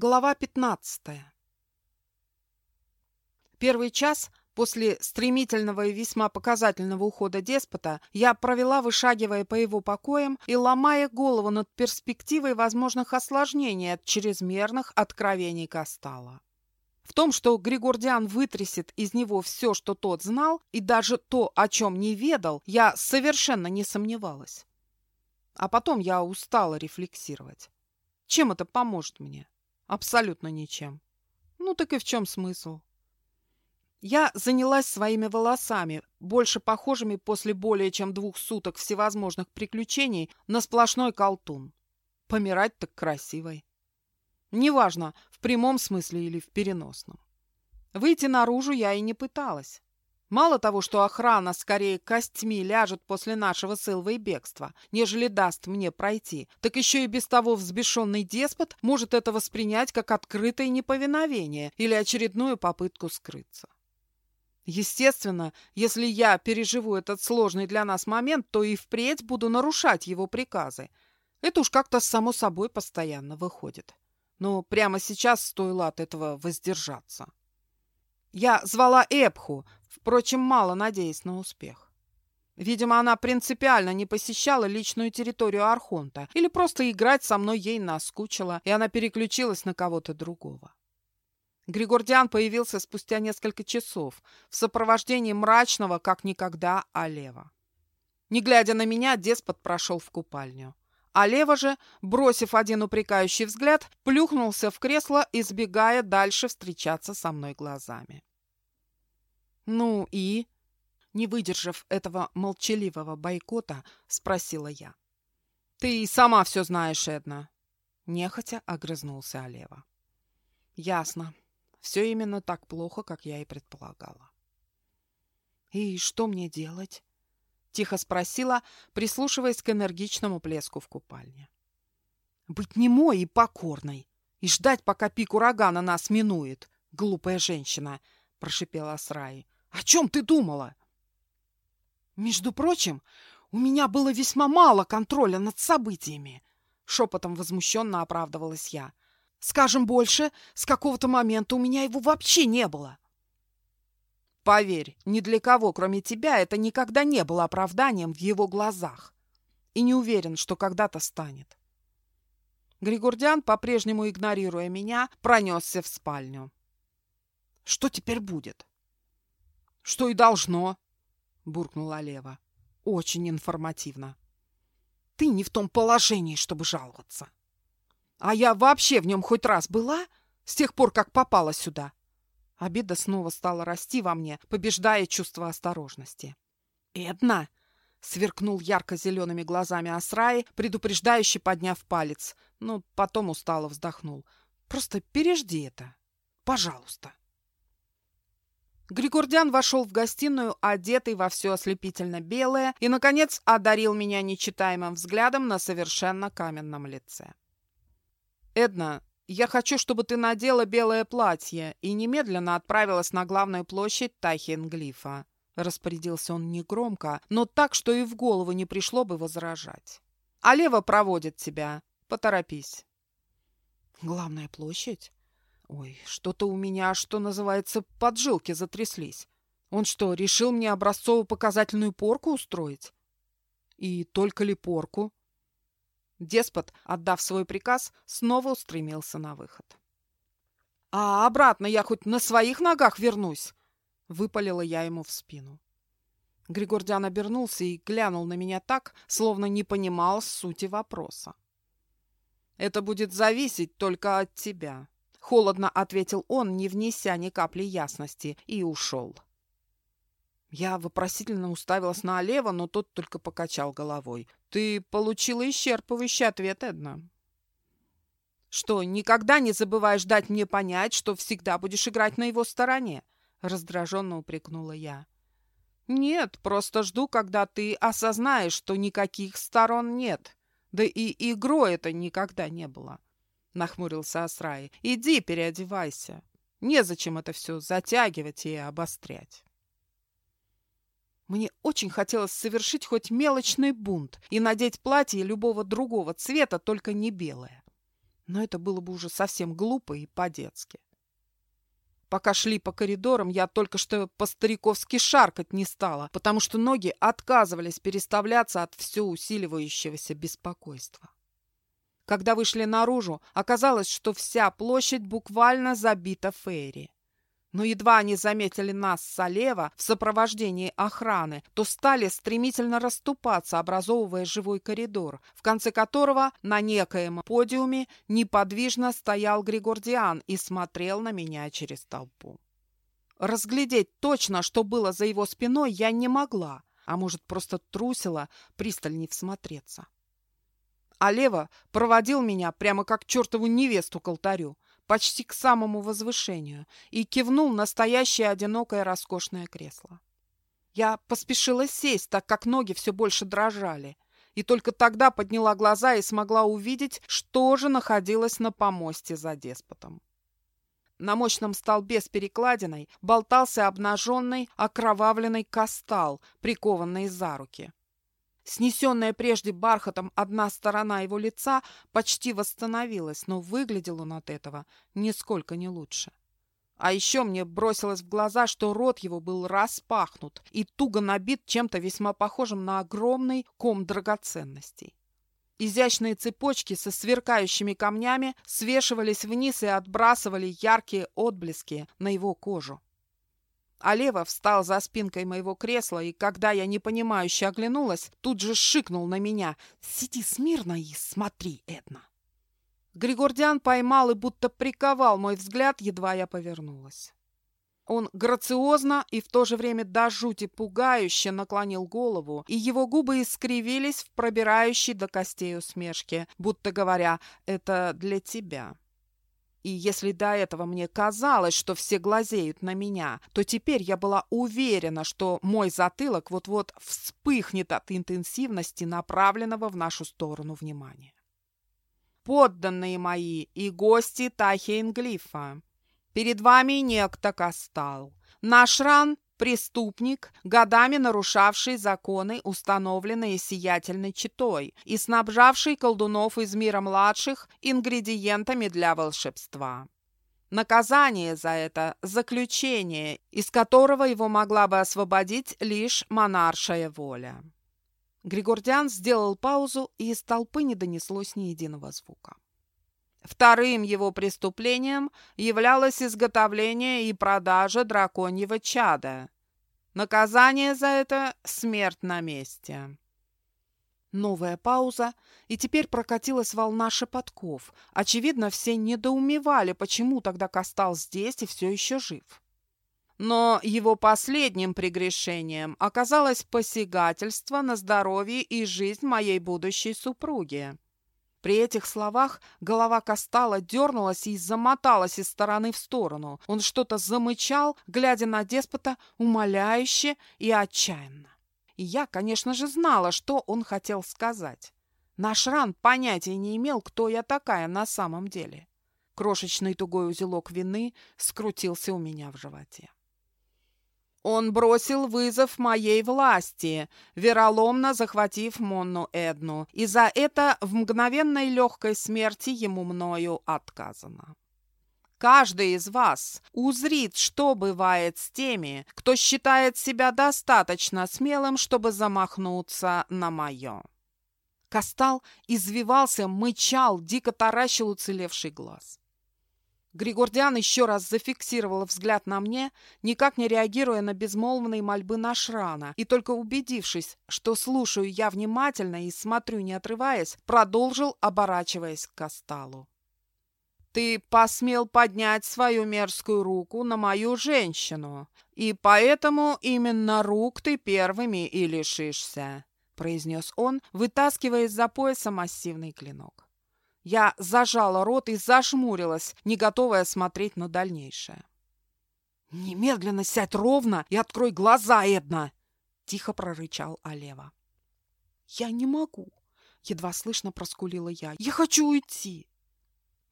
Глава 15. Первый час после стремительного и весьма показательного ухода деспота я провела, вышагивая по его покоям и ломая голову над перспективой возможных осложнений от чрезмерных откровений Кастала. В том, что Григордиан вытрясет из него все, что тот знал, и даже то, о чем не ведал, я совершенно не сомневалась. А потом я устала рефлексировать. Чем это поможет мне? Абсолютно ничем. Ну так и в чем смысл? Я занялась своими волосами, больше похожими после более чем двух суток всевозможных приключений на сплошной колтун. Помирать так красивой. Неважно, в прямом смысле или в переносном. Выйти наружу я и не пыталась. Мало того, что охрана скорее костьми ляжет после нашего с Илвой бегства, нежели даст мне пройти, так еще и без того взбешенный деспот может это воспринять как открытое неповиновение или очередную попытку скрыться. Естественно, если я переживу этот сложный для нас момент, то и впредь буду нарушать его приказы. Это уж как-то само собой постоянно выходит. Но прямо сейчас стоило от этого воздержаться. Я звала Эпху, впрочем, мало надеясь на успех. Видимо, она принципиально не посещала личную территорию Архонта или просто играть со мной ей наскучила, и она переключилась на кого-то другого. Григордиан появился спустя несколько часов в сопровождении мрачного, как никогда, Алева. Не глядя на меня, деспот прошел в купальню. А Лева же, бросив один упрекающий взгляд, плюхнулся в кресло, избегая дальше встречаться со мной глазами. «Ну и?» Не выдержав этого молчаливого бойкота, спросила я. «Ты сама все знаешь, Эдна!» Нехотя огрызнулся Олева. «Ясно. Все именно так плохо, как я и предполагала». «И что мне делать?» Тихо спросила, прислушиваясь к энергичному плеску в купальне. «Быть немой и покорной, и ждать, пока пик урагана нас минует, глупая женщина!» — прошипела Сраи. О чем ты думала? Между прочим, у меня было весьма мало контроля над событиями. Шепотом возмущенно оправдывалась я. Скажем больше, с какого-то момента у меня его вообще не было. Поверь, ни для кого, кроме тебя, это никогда не было оправданием в его глазах. И не уверен, что когда-то станет. Григордиан, по-прежнему игнорируя меня, пронесся в спальню. Что теперь будет? Что и должно, буркнула Лева. Очень информативно. Ты не в том положении, чтобы жаловаться. А я вообще в нем хоть раз была с тех пор, как попала сюда. Обида снова стала расти во мне, побеждая чувство осторожности. «Эдна!» — сверкнул ярко-зелеными глазами Асраи, предупреждающе подняв палец, но потом устало вздохнул. «Просто пережди это. Пожалуйста». Григордян вошел в гостиную, одетый во все ослепительно белое, и, наконец, одарил меня нечитаемым взглядом на совершенно каменном лице. «Эдна, я хочу, чтобы ты надела белое платье и немедленно отправилась на главную площадь Тахинглифа», распорядился он негромко, но так, что и в голову не пришло бы возражать. «А Лева проводит тебя. Поторопись». «Главная площадь?» Ой, что-то у меня, что называется, поджилки затряслись. Он что, решил мне образцово-показательную порку устроить? И только ли порку? Деспот, отдав свой приказ, снова устремился на выход. «А обратно я хоть на своих ногах вернусь!» — выпалила я ему в спину. Григордиан обернулся и глянул на меня так, словно не понимал сути вопроса. «Это будет зависеть только от тебя», Холодно ответил он, не внеся ни капли ясности, и ушел. Я вопросительно уставилась на Олева, но тот только покачал головой. «Ты получила исчерпывающий ответ, Эдна». «Что, никогда не забываешь дать мне понять, что всегда будешь играть на его стороне?» Раздраженно упрекнула я. «Нет, просто жду, когда ты осознаешь, что никаких сторон нет. Да и игрой это никогда не было нахмурился Асраи. «Иди переодевайся. Незачем это все затягивать и обострять». Мне очень хотелось совершить хоть мелочный бунт и надеть платье любого другого цвета, только не белое. Но это было бы уже совсем глупо и по-детски. Пока шли по коридорам, я только что по-стариковски шаркать не стала, потому что ноги отказывались переставляться от все усиливающегося беспокойства. Когда вышли наружу, оказалось, что вся площадь буквально забита фейри. Но едва они заметили нас слева в сопровождении охраны, то стали стремительно расступаться, образовывая живой коридор, в конце которого на некоем подиуме неподвижно стоял Григордиан и смотрел на меня через толпу. Разглядеть точно, что было за его спиной, я не могла, а может, просто трусила пристальней всмотреться. А Лева проводил меня прямо как чертову невесту к алтарю, почти к самому возвышению, и кивнул настоящее одинокое роскошное кресло. Я поспешила сесть, так как ноги все больше дрожали, и только тогда подняла глаза и смогла увидеть, что же находилось на помосте за деспотом. На мощном столбе с перекладиной болтался обнаженный, окровавленный кастал, прикованный за руки. Снесенная прежде бархатом одна сторона его лица почти восстановилась, но выглядел он от этого нисколько не лучше. А еще мне бросилось в глаза, что рот его был распахнут и туго набит чем-то весьма похожим на огромный ком драгоценностей. Изящные цепочки со сверкающими камнями свешивались вниз и отбрасывали яркие отблески на его кожу. А Лева встал за спинкой моего кресла, и когда я непонимающе оглянулась, тут же шикнул на меня. «Сиди смирно и смотри, Эдна!» Григордиан поймал и будто приковал мой взгляд, едва я повернулась. Он грациозно и в то же время до жути пугающе наклонил голову, и его губы искривились в пробирающей до костей усмешке, будто говоря «это для тебя». И если до этого мне казалось, что все глазеют на меня, то теперь я была уверена, что мой затылок вот-вот вспыхнет от интенсивности направленного в нашу сторону внимания. Подданные мои и гости Тахейнглифа, перед вами некто Кастал. Наш ран преступник, годами нарушавший законы, установленные сиятельной читой, и снабжавший колдунов из мира младших ингредиентами для волшебства. Наказание за это – заключение, из которого его могла бы освободить лишь монаршая воля. Григордиан сделал паузу, и из толпы не донеслось ни единого звука. Вторым его преступлением являлось изготовление и продажа драконьего чада. Наказание за это – смерть на месте. Новая пауза, и теперь прокатилась волна шепотков. Очевидно, все недоумевали, почему тогда Кастал здесь и все еще жив. Но его последним прегрешением оказалось посягательство на здоровье и жизнь моей будущей супруги. При этих словах голова Кастала дернулась и замоталась из стороны в сторону. Он что-то замычал, глядя на деспота умоляюще и отчаянно. И я, конечно же, знала, что он хотел сказать. Наш ран понятия не имел, кто я такая на самом деле. Крошечный тугой узелок вины скрутился у меня в животе. Он бросил вызов моей власти, вероломно захватив Монну Эдну, и за это в мгновенной легкой смерти ему мною отказано. Каждый из вас узрит, что бывает с теми, кто считает себя достаточно смелым, чтобы замахнуться на мое. Кастал извивался, мычал, дико таращил уцелевший глаз. Григордиан еще раз зафиксировал взгляд на мне, никак не реагируя на безмолвные мольбы Нашрана, и только убедившись, что слушаю я внимательно и смотрю не отрываясь, продолжил, оборачиваясь к Касталу. «Ты посмел поднять свою мерзкую руку на мою женщину, и поэтому именно рук ты первыми и лишишься», произнес он, вытаскивая из-за пояса массивный клинок. Я зажала рот и зажмурилась, не готовая смотреть на дальнейшее. «Немедленно сядь ровно и открой глаза, Эдна!» — тихо прорычал Алева. «Я не могу!» — едва слышно проскулила я. «Я хочу уйти!»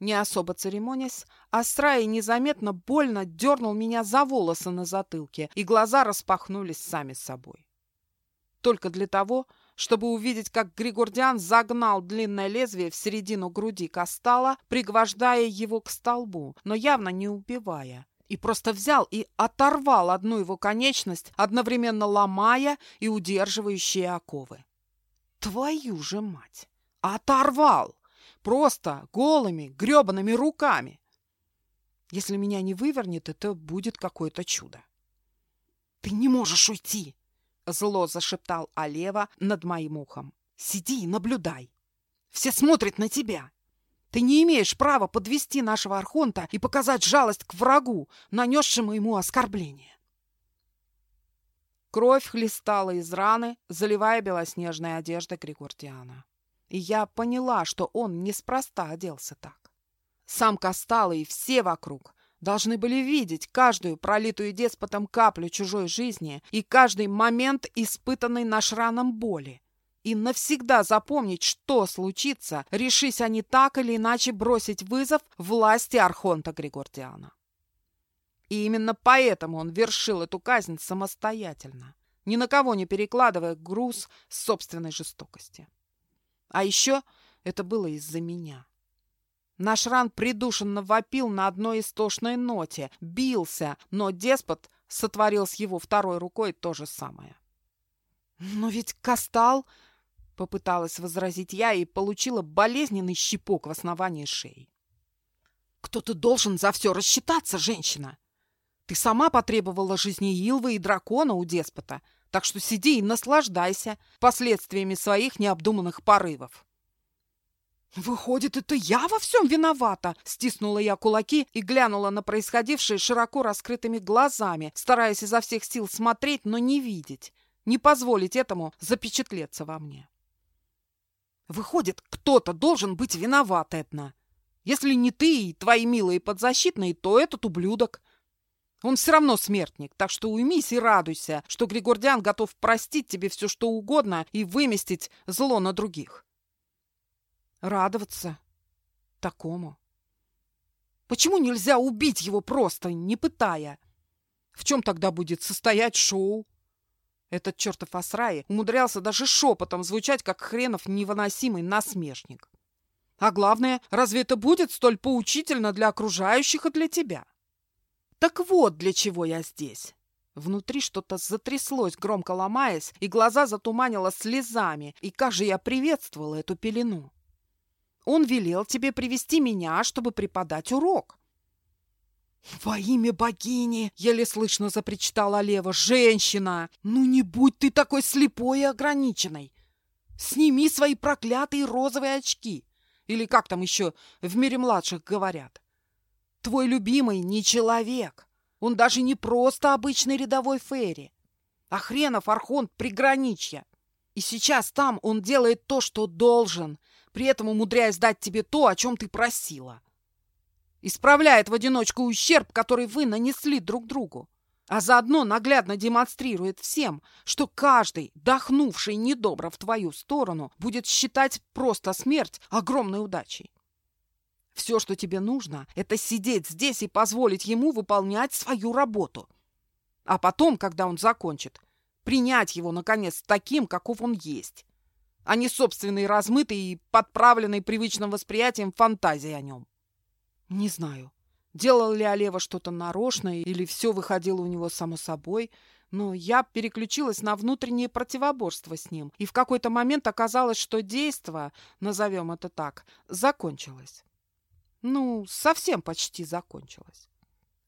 Не особо церемонясь, Астрай незаметно больно дернул меня за волосы на затылке, и глаза распахнулись сами собой. Только для того, чтобы увидеть, как Григордиан загнал длинное лезвие в середину груди Кастала, пригвождая его к столбу, но явно не убивая. И просто взял и оторвал одну его конечность, одновременно ломая и удерживающие оковы. Твою же мать! Оторвал! Просто голыми, гребаными руками! Если меня не вывернет, это будет какое-то чудо. «Ты не можешь уйти!» — зло зашептал Алева над моим ухом. «Сиди и наблюдай. Все смотрят на тебя. Ты не имеешь права подвести нашего Архонта и показать жалость к врагу, нанесшему ему оскорбление». Кровь хлестала из раны, заливая белоснежные одежды Григордиана. И я поняла, что он неспроста оделся так. Сам Кастала и все вокруг должны были видеть каждую пролитую деспотом каплю чужой жизни и каждый момент, испытанный наш раном боли. И навсегда запомнить, что случится, решись они так или иначе бросить вызов власти Архонта Григордиана. И именно поэтому он вершил эту казнь самостоятельно, ни на кого не перекладывая груз собственной жестокости. А еще это было из-за меня. Наш ран придушенно вопил на одной истошной ноте, бился, но деспот сотворил с его второй рукой то же самое. «Но ведь Кастал...» — попыталась возразить я и получила болезненный щипок в основании шеи. «Кто-то должен за все рассчитаться, женщина! Ты сама потребовала жизни Илвы и дракона у деспота, так что сиди и наслаждайся последствиями своих необдуманных порывов». «Выходит, это я во всем виновата?» Стиснула я кулаки и глянула на происходившее широко раскрытыми глазами, стараясь изо всех сил смотреть, но не видеть, не позволить этому запечатлеться во мне. «Выходит, кто-то должен быть виноват, Этна. Если не ты и твои милые подзащитные, то этот ублюдок. Он все равно смертник, так что уймись и радуйся, что Григордиан готов простить тебе все, что угодно и выместить зло на других» радоваться такому. Почему нельзя убить его просто, не пытая? В чем тогда будет состоять шоу? Этот чертов Асраи умудрялся даже шепотом звучать, как хренов невыносимый насмешник. А главное, разве это будет столь поучительно для окружающих и для тебя? Так вот, для чего я здесь. Внутри что-то затряслось, громко ломаясь, и глаза затуманило слезами, и как же я приветствовала эту пелену. Он велел тебе привести меня, чтобы преподать урок. «Во имя богини!» — еле слышно запричитала Лева. «Женщина! Ну не будь ты такой слепой и ограниченной! Сними свои проклятые розовые очки! Или как там еще в мире младших говорят? Твой любимый не человек! Он даже не просто обычный рядовой Ферри, а хренов архонт приграничья! И сейчас там он делает то, что должен, при этом умудряясь дать тебе то, о чем ты просила. Исправляет в одиночку ущерб, который вы нанесли друг другу, а заодно наглядно демонстрирует всем, что каждый, дохнувший недобро в твою сторону, будет считать просто смерть огромной удачей. Все, что тебе нужно, это сидеть здесь и позволить ему выполнять свою работу. А потом, когда он закончит, принять его, наконец, таким, каков он есть а не собственной размытой и подправленной привычным восприятием фантазии о нем. Не знаю, делал ли Олева что-то нарочно или все выходило у него само собой, но я переключилась на внутреннее противоборство с ним, и в какой-то момент оказалось, что действо, назовем это так, закончилось. Ну, совсем почти закончилось.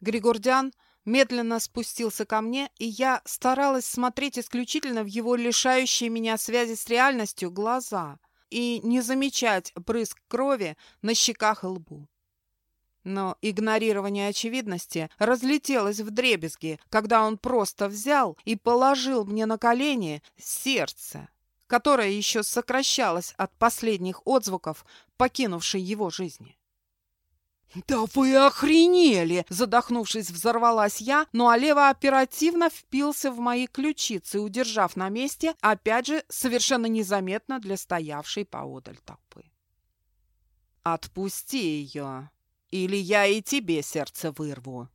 Григордян медленно спустился ко мне, и я старалась смотреть исключительно в его лишающие меня связи с реальностью глаза и не замечать брызг крови на щеках и лбу. Но игнорирование очевидности разлетелось в дребезги, когда он просто взял и положил мне на колени сердце, которое еще сокращалось от последних отзвуков, покинувшей его жизни. «Да вы охренели!» Задохнувшись, взорвалась я, но Алева оперативно впился в мои ключицы, удержав на месте, опять же, совершенно незаметно для стоявшей поодаль толпы. «Отпусти ее, или я и тебе сердце вырву!»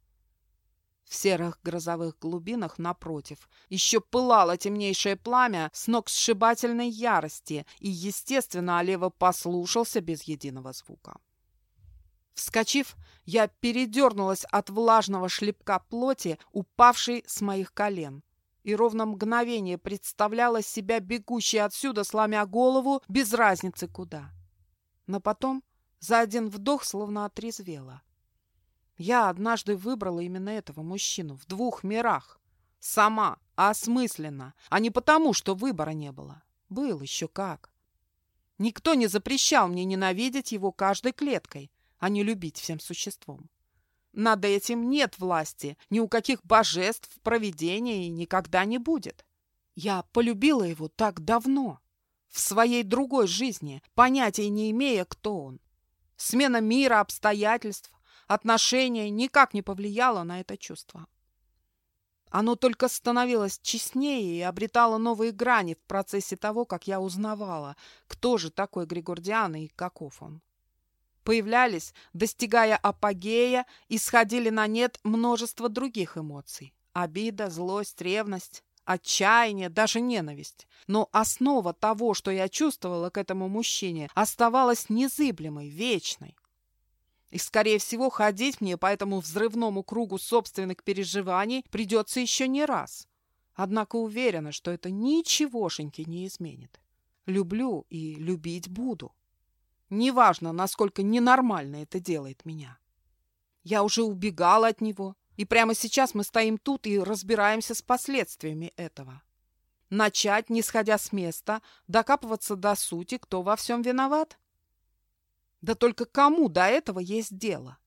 В серых грозовых глубинах, напротив, еще пылало темнейшее пламя с ног сшибательной ярости, и, естественно, Олева послушался без единого звука. Вскочив, я передернулась от влажного шлепка плоти, упавшей с моих колен, и ровно мгновение представляла себя бегущей отсюда, сломя голову, без разницы куда. Но потом за один вдох словно отрезвела. Я однажды выбрала именно этого мужчину в двух мирах. Сама, осмысленно, а не потому, что выбора не было. Был еще как. Никто не запрещал мне ненавидеть его каждой клеткой, а не любить всем существом. Над этим нет власти, ни у каких божеств, провидения и никогда не будет. Я полюбила его так давно, в своей другой жизни, понятия не имея, кто он. Смена мира, обстоятельств, отношения никак не повлияло на это чувство. Оно только становилось честнее и обретало новые грани в процессе того, как я узнавала, кто же такой Григордиан и каков он. Появлялись, достигая апогея, и сходили на нет множество других эмоций. Обида, злость, ревность, отчаяние, даже ненависть. Но основа того, что я чувствовала к этому мужчине, оставалась незыблемой, вечной. И, скорее всего, ходить мне по этому взрывному кругу собственных переживаний придется еще не раз. Однако уверена, что это ничегошеньки не изменит. Люблю и любить буду. Неважно, насколько ненормально это делает меня. Я уже убегала от него, и прямо сейчас мы стоим тут и разбираемся с последствиями этого. Начать, не сходя с места, докапываться до сути, кто во всем виноват? Да только кому до этого есть дело?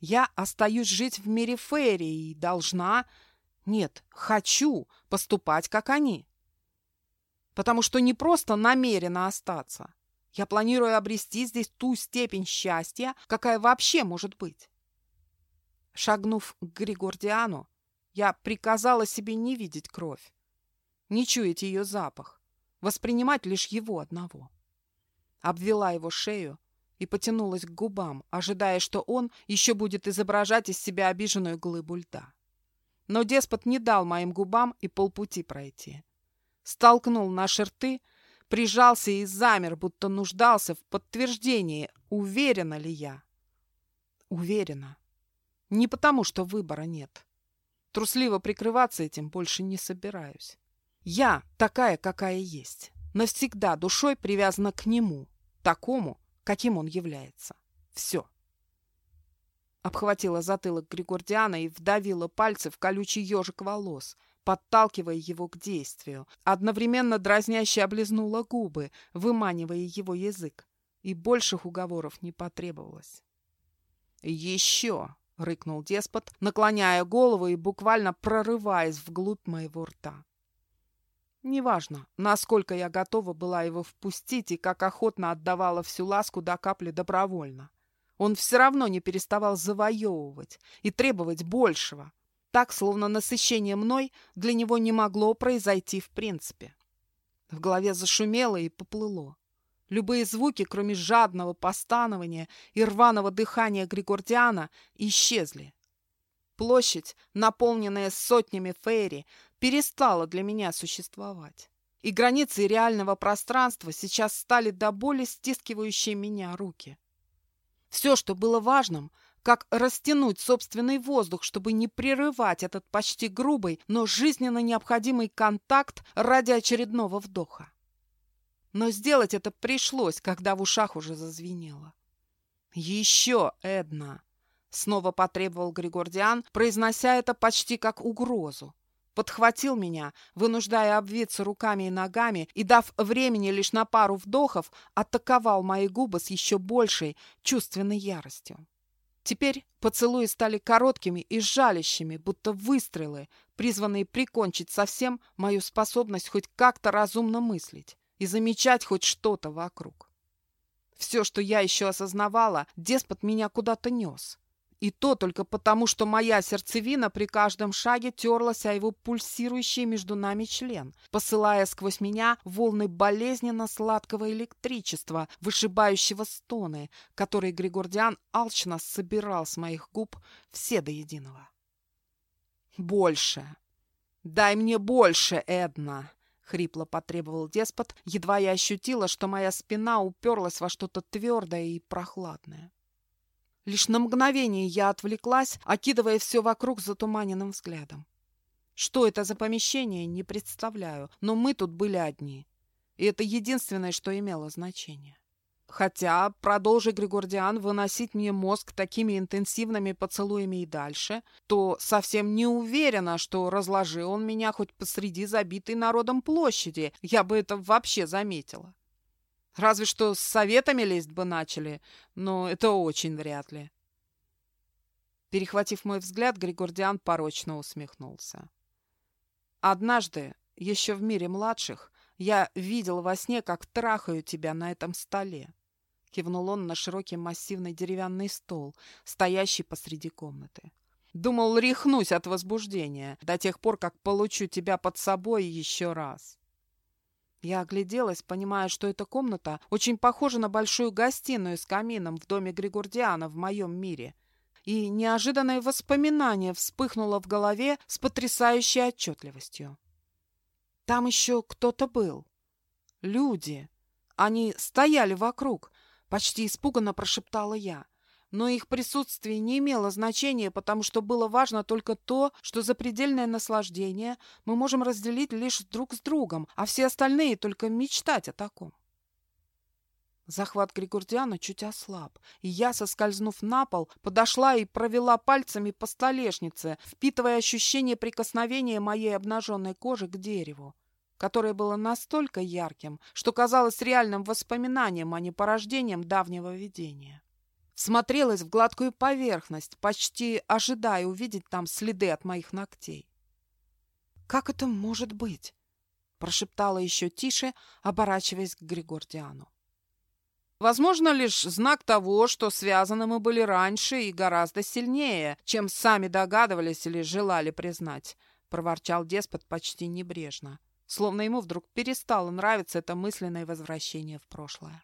Я остаюсь жить в мире Ферри и должна... Нет, хочу поступать, как они. Потому что не просто намерена остаться. Я планирую обрести здесь ту степень счастья, какая вообще может быть. Шагнув к Григордиану, я приказала себе не видеть кровь, не чуять ее запах, воспринимать лишь его одного. Обвела его шею, и потянулась к губам, ожидая, что он еще будет изображать из себя обиженную глыбу льда. Но деспот не дал моим губам и полпути пройти. Столкнул наши рты, прижался и замер, будто нуждался в подтверждении, уверена ли я. Уверена. Не потому, что выбора нет. Трусливо прикрываться этим больше не собираюсь. Я такая, какая есть. Навсегда душой привязана к нему, такому, каким он является. Все. Обхватила затылок Григордиана и вдавила пальцы в колючий ежик волос, подталкивая его к действию. Одновременно дразняще облизнула губы, выманивая его язык. И больших уговоров не потребовалось. «Еще!» — рыкнул деспот, наклоняя голову и буквально прорываясь вглубь моего рта. Неважно, насколько я готова была его впустить и как охотно отдавала всю ласку до капли добровольно. Он все равно не переставал завоевывать и требовать большего, так, словно насыщение мной для него не могло произойти в принципе. В голове зашумело и поплыло. Любые звуки, кроме жадного постанования и рваного дыхания Григордиана, исчезли. Площадь, наполненная сотнями фейри, перестала для меня существовать. И границы реального пространства сейчас стали до боли стискивающие меня руки. Все, что было важным, как растянуть собственный воздух, чтобы не прерывать этот почти грубый, но жизненно необходимый контакт ради очередного вдоха. Но сделать это пришлось, когда в ушах уже зазвенело. «Еще, Эдна!» — снова потребовал Григордиан, произнося это почти как угрозу подхватил меня, вынуждая обвиться руками и ногами, и, дав времени лишь на пару вдохов, атаковал мои губы с еще большей чувственной яростью. Теперь поцелуи стали короткими и жалящими, будто выстрелы, призванные прикончить совсем мою способность хоть как-то разумно мыслить и замечать хоть что-то вокруг. Все, что я еще осознавала, деспот меня куда-то нес. И то только потому, что моя сердцевина при каждом шаге терлась о его пульсирующий между нами член, посылая сквозь меня волны болезненно-сладкого электричества, вышибающего стоны, которые Григордиан алчно собирал с моих губ все до единого. «Больше! Дай мне больше, Эдна!» — хрипло потребовал деспот, едва я ощутила, что моя спина уперлась во что-то твердое и прохладное. Лишь на мгновение я отвлеклась, окидывая все вокруг затуманенным взглядом. Что это за помещение, не представляю, но мы тут были одни. И это единственное, что имело значение. Хотя, продолжи Григордиан выносить мне мозг такими интенсивными поцелуями и дальше, то совсем не уверена, что разложи он меня хоть посреди забитой народом площади, я бы это вообще заметила. Разве что с советами лезть бы начали, но это очень вряд ли. Перехватив мой взгляд, Григордиан порочно усмехнулся. «Однажды, еще в мире младших, я видел во сне, как трахаю тебя на этом столе. Кивнул он на широкий массивный деревянный стол, стоящий посреди комнаты. Думал, рехнусь от возбуждения до тех пор, как получу тебя под собой еще раз. Я огляделась, понимая, что эта комната очень похожа на большую гостиную с камином в доме Григордиана в моем мире. И неожиданное воспоминание вспыхнуло в голове с потрясающей отчетливостью. Там еще кто-то был. Люди. Они стояли вокруг, Почти испуганно прошептала я. Но их присутствие не имело значения, потому что было важно только то, что запредельное наслаждение мы можем разделить лишь друг с другом, а все остальные только мечтать о таком. Захват Григордиана чуть ослаб, и я, соскользнув на пол, подошла и провела пальцами по столешнице, впитывая ощущение прикосновения моей обнаженной кожи к дереву которое было настолько ярким, что казалось реальным воспоминанием, а не порождением давнего видения. Смотрелась в гладкую поверхность, почти ожидая увидеть там следы от моих ногтей. «Как это может быть?» — прошептала еще тише, оборачиваясь к Григордиану. Возможно, лишь знак того, что связаны мы были раньше и гораздо сильнее, чем сами догадывались или желали признать, — проворчал деспот почти небрежно словно ему вдруг перестало нравиться это мысленное возвращение в прошлое.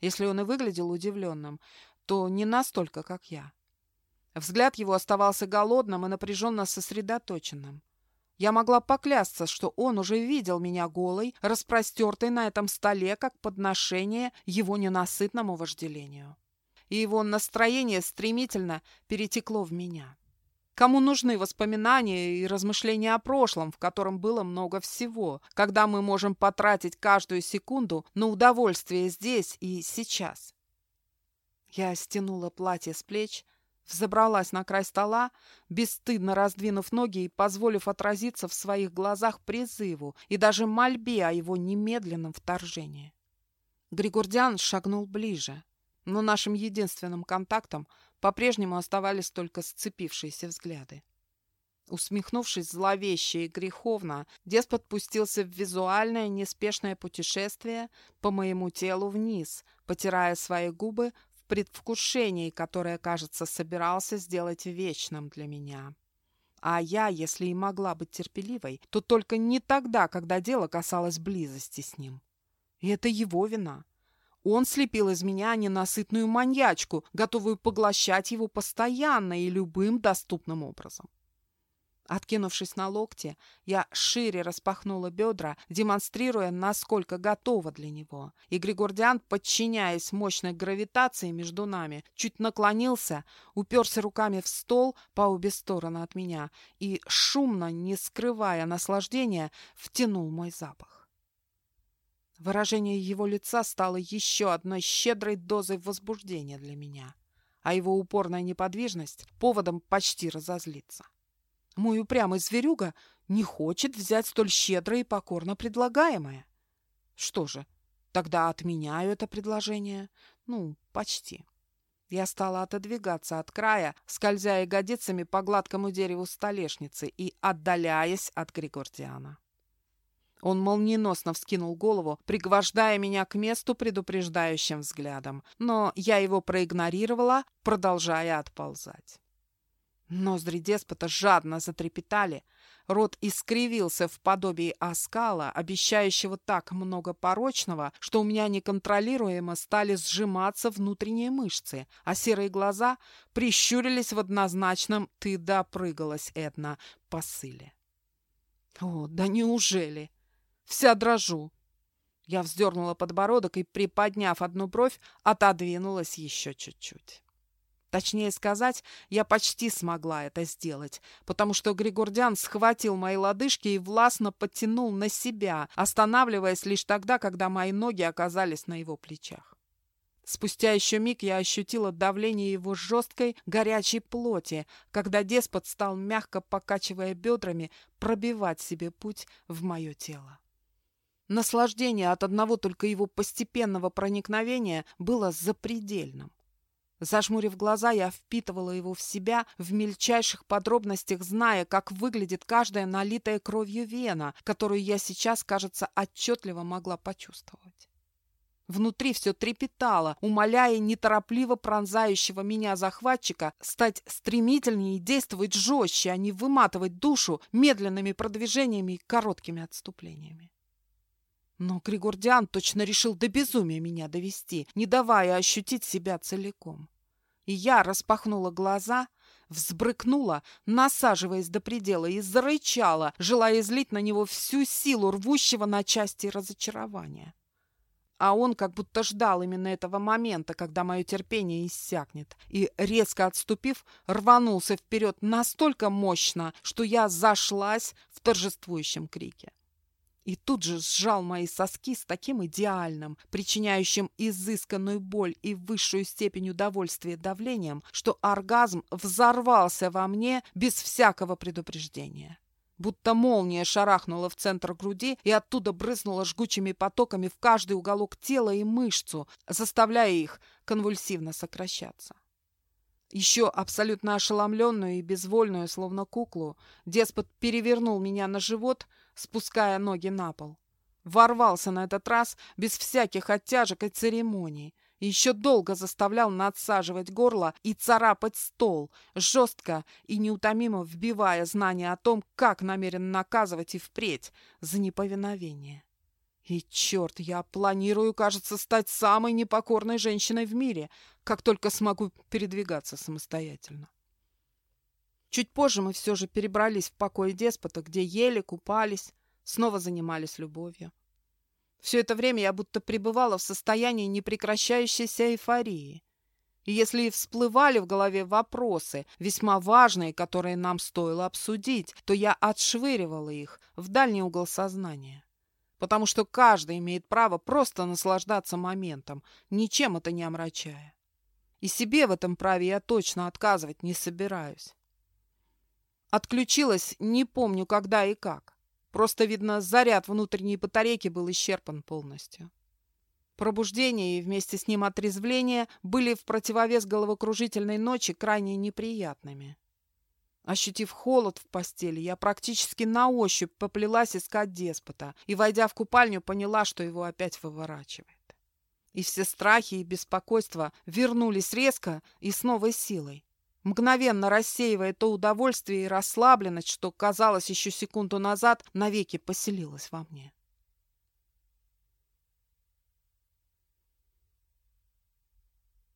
Если он и выглядел удивленным, то не настолько, как я. Взгляд его оставался голодным и напряженно сосредоточенным. Я могла поклясться, что он уже видел меня голой, распростертой на этом столе, как подношение его ненасытному вожделению. И его настроение стремительно перетекло в меня. Кому нужны воспоминания и размышления о прошлом, в котором было много всего, когда мы можем потратить каждую секунду на удовольствие здесь и сейчас? Я стянула платье с плеч, взобралась на край стола, бесстыдно раздвинув ноги и позволив отразиться в своих глазах призыву и даже мольбе о его немедленном вторжении. Григордиан шагнул ближе, но нашим единственным контактом по-прежнему оставались только сцепившиеся взгляды. Усмехнувшись зловеще и греховно, деспот пустился в визуальное неспешное путешествие по моему телу вниз, потирая свои губы в предвкушении, которое, кажется, собирался сделать вечным для меня. А я, если и могла быть терпеливой, то только не тогда, когда дело касалось близости с ним. И это его вина. Он слепил из меня ненасытную маньячку, готовую поглощать его постоянно и любым доступным образом. Откинувшись на локте, я шире распахнула бедра, демонстрируя, насколько готова для него. И Григордиан, подчиняясь мощной гравитации между нами, чуть наклонился, уперся руками в стол по обе стороны от меня и, шумно, не скрывая наслаждения, втянул мой запах. Выражение его лица стало еще одной щедрой дозой возбуждения для меня, а его упорная неподвижность — поводом почти разозлиться. Мой упрямый зверюга не хочет взять столь щедрое и покорно предлагаемое. Что же, тогда отменяю это предложение. Ну, почти. Я стала отодвигаться от края, скользя ягодицами по гладкому дереву столешницы и отдаляясь от Григордиана. Он молниеносно вскинул голову, пригвождая меня к месту предупреждающим взглядом, но я его проигнорировала, продолжая отползать. Ноздри деспота жадно затрепетали, рот искривился в подобии оскала, обещающего так много порочного, что у меня неконтролируемо стали сжиматься внутренние мышцы, а серые глаза прищурились в однозначном «ты допрыгалась, Эдна» посыле. О, да неужели? Вся дрожу. Я вздернула подбородок и, приподняв одну бровь, отодвинулась еще чуть-чуть. Точнее сказать, я почти смогла это сделать, потому что Григордян схватил мои лодыжки и властно подтянул на себя, останавливаясь лишь тогда, когда мои ноги оказались на его плечах. Спустя еще миг я ощутила давление его жесткой, горячей плоти, когда деспот стал, мягко покачивая бедрами, пробивать себе путь в мое тело. Наслаждение от одного только его постепенного проникновения было запредельным. Зажмурив глаза, я впитывала его в себя в мельчайших подробностях, зная, как выглядит каждая налитая кровью вена, которую я сейчас, кажется, отчетливо могла почувствовать. Внутри все трепетало, умоляя неторопливо пронзающего меня захватчика стать стремительнее и действовать жестче, а не выматывать душу медленными продвижениями и короткими отступлениями. Но Григордиан точно решил до безумия меня довести, не давая ощутить себя целиком. И я распахнула глаза, взбрыкнула, насаживаясь до предела, и зарычала, желая излить на него всю силу рвущего на части разочарования. А он как будто ждал именно этого момента, когда мое терпение иссякнет, и, резко отступив, рванулся вперед настолько мощно, что я зашлась в торжествующем крике и тут же сжал мои соски с таким идеальным, причиняющим изысканную боль и высшую степень удовольствия давлением, что оргазм взорвался во мне без всякого предупреждения. Будто молния шарахнула в центр груди и оттуда брызнула жгучими потоками в каждый уголок тела и мышцу, заставляя их конвульсивно сокращаться. Еще абсолютно ошеломленную и безвольную, словно куклу, деспот перевернул меня на живот, спуская ноги на пол. Ворвался на этот раз без всяких оттяжек и церемоний. Еще долго заставлял надсаживать горло и царапать стол, жестко и неутомимо вбивая знания о том, как намерен наказывать и впредь за неповиновение. И черт, я планирую, кажется, стать самой непокорной женщиной в мире, как только смогу передвигаться самостоятельно. Чуть позже мы все же перебрались в покой деспота, где ели, купались, снова занимались любовью. Все это время я будто пребывала в состоянии непрекращающейся эйфории. И если и всплывали в голове вопросы, весьма важные, которые нам стоило обсудить, то я отшвыривала их в дальний угол сознания. Потому что каждый имеет право просто наслаждаться моментом, ничем это не омрачая. И себе в этом праве я точно отказывать не собираюсь. Отключилась не помню когда и как. Просто, видно, заряд внутренней батарейки был исчерпан полностью. Пробуждение и вместе с ним отрезвление были в противовес головокружительной ночи крайне неприятными. Ощутив холод в постели, я практически на ощупь поплелась искать деспота и, войдя в купальню, поняла, что его опять выворачивает. И все страхи и беспокойства вернулись резко и с новой силой мгновенно рассеивая то удовольствие и расслабленность, что, казалось, еще секунду назад навеки поселилось во мне.